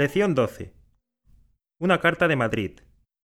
Lección 12. Una carta de Madrid.